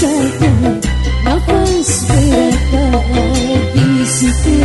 Nafas berat tak habis itu